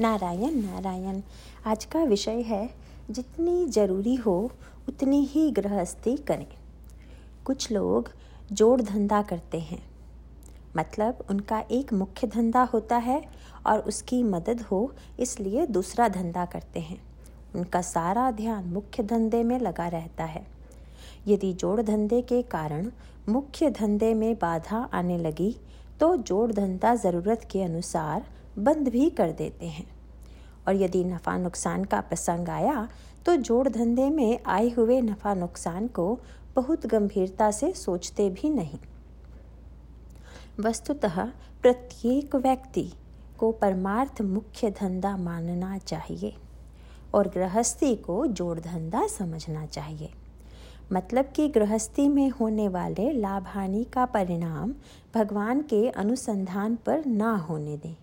नारायण नारायण। आज का विषय है, जितनी ज़रूरी हो, उतनी ही गृहस्थी करें। कुछ लोग जोड़ धंधा करते हैं। मतलब उनका एक मुख्य धंधा होता है और उसकी मदद हो, इसलिए दूसरा धंधा करते हैं। उनका सारा ध्यान मुख्य धंधे में लगा रहता है। यदि जोड़ धंधे के कारण मुख्य धंधे में बाधा आने लगी तो जोड़ धंधा ज़रूरत के अनुसार बंद भी कर देते हैं। और यदि नफ़ा नुकसान का प्रसंग आया तो जोड़ धंधे में आए हुए नफ़ा नुकसान को बहुत गंभीरता से सोचते भी नहीं। वस्तुतः प्रत्येक व्यक्ति को परमार्थ मुख्य धंधा मानना चाहिए और गृहस्थी को जोड़ धंधा समझना चाहिए। मतलब कि गृहस्थी में होने वाले लाभ हानि का परिणाम भगवान के अनुसंधान पर ना होने दें।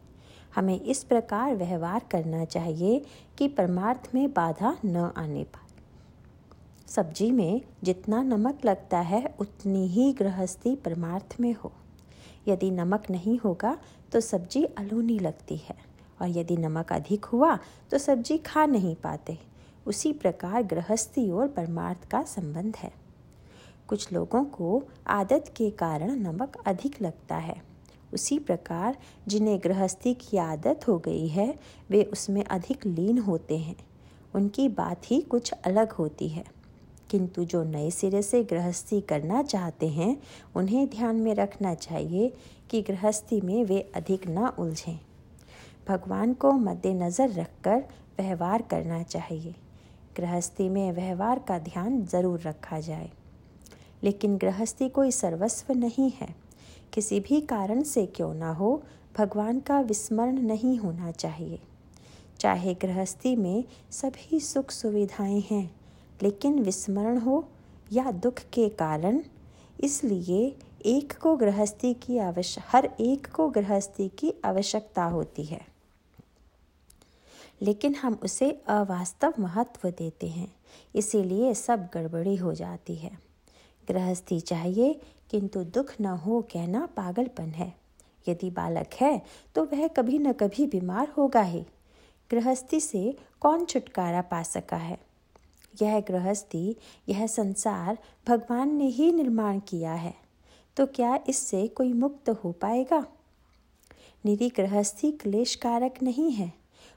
हमें इस प्रकार व्यवहार करना चाहिए कि परमार्थ में बाधा न आने पाए। सब्ज़ी में जितना नमक लगता है, उतनी ही गृहस्थी परमार्थ में हो। यदि नमक नहीं होगा तो सब्ज़ी अलूनी लगती है, और यदि नमक अधिक हुआ तो सब्ज़ी खा नहीं पाते। उसी प्रकार गृहस्थी और परमार्थ का संबंध है। कुछ लोगों को आदत के कारण नमक अधिक लगता है। उसी प्रकार जिन्हें गृहस्थी की आदत हो गई है, वे उसमें अधिक लीन होते हैं। उनकी बात ही कुछ अलग होती है। किंतु जो नए सिरे से गृहस्थी करना चाहते हैं, उन्हें ध्यान में रखना चाहिए कि गृहस्थी में वे अधिक न उलझें। भगवान को मद्देनज़र रखकर व्यवहार करना चाहिए। गृहस्थी में व्यवहार का ध्यान ज़रूर रखा जाए। लेकिन गृहस्थी कोई सर्वस्व नहीं है। किसी भी कारण से क्यों ना हो, भगवान का विस्मरण नहीं होना चाहिए। चाहे गृहस्थी में सभी सुख सुविधाएँ हैं, लेकिन विस्मरण हो या दुख के कारण, इसलिए एक को गृहस्थी की आवश्यक हर एक को गृहस्थी की आवश्यकता होती है। लेकिन हम उसे अवास्तव महत्व देते हैं, इसीलिए सब गड़बड़ी हो जाती है। गृहस्थी चाहिए किंतु दुख न हो कहना पागलपन है। यदि बालक है तो वह कभी न कभी बीमार होगा ही। गृहस्थी से कौन छुटकारा पा सका है? यह गृहस्थी, यह संसार भगवान ने ही निर्माण किया है। तो क्या इससे कोई मुक्त हो पाएगा? निरी गृहस्थी क्लेश कारक नहीं है।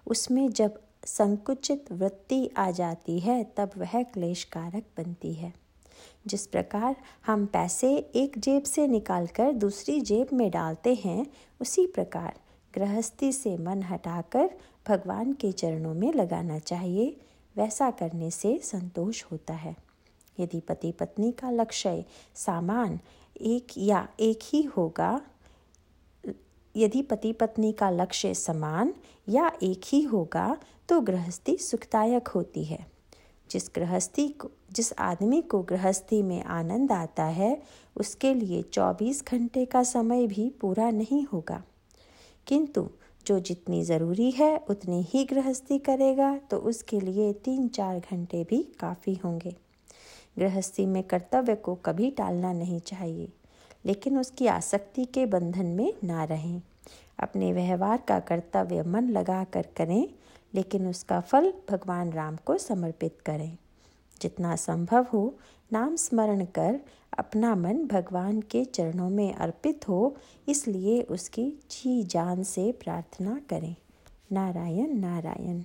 उसमें जब संकुचित वृत्ति आ जाती है, तब वह क्लेश कारक बनती है। जिस प्रकार हम पैसे एक जेब से निकालकर दूसरी जेब में डालते हैं, उसी प्रकार गृहस्थी से मन हटाकर भगवान के चरणों में लगाना चाहिए। वैसा करने से संतोष होता है। यदि पति पत्नी का लक्ष्य सामान एक या एक ही होगा, यदि पति पत्नी का लक्ष्य समान या एक ही होगा तो गृहस्थी सुखदायक होती है। जिस गृहस्थी को, जिस आदमी को गृहस्थी में आनंद आता है, उसके लिए 24 घंटे का समय भी पूरा नहीं होगा। किंतु जो जितनी ज़रूरी है, उतनी ही गृहस्थी करेगा तो उसके लिए तीन चार घंटे भी काफ़ी होंगे। गृहस्थी में कर्तव्य को कभी टालना नहीं चाहिए, लेकिन उसकी आसक्ति के बंधन में ना रहें। अपने व्यवहार का कर्तव्य मन लगा कर करें लेकिन उसका फल भगवान राम को समर्पित करें। जितना संभव हो, नाम स्मरण कर अपना मन भगवान के चरणों में अर्पित हो, इसलिए उसकी जी जान से प्रार्थना करें। नारायण नारायण।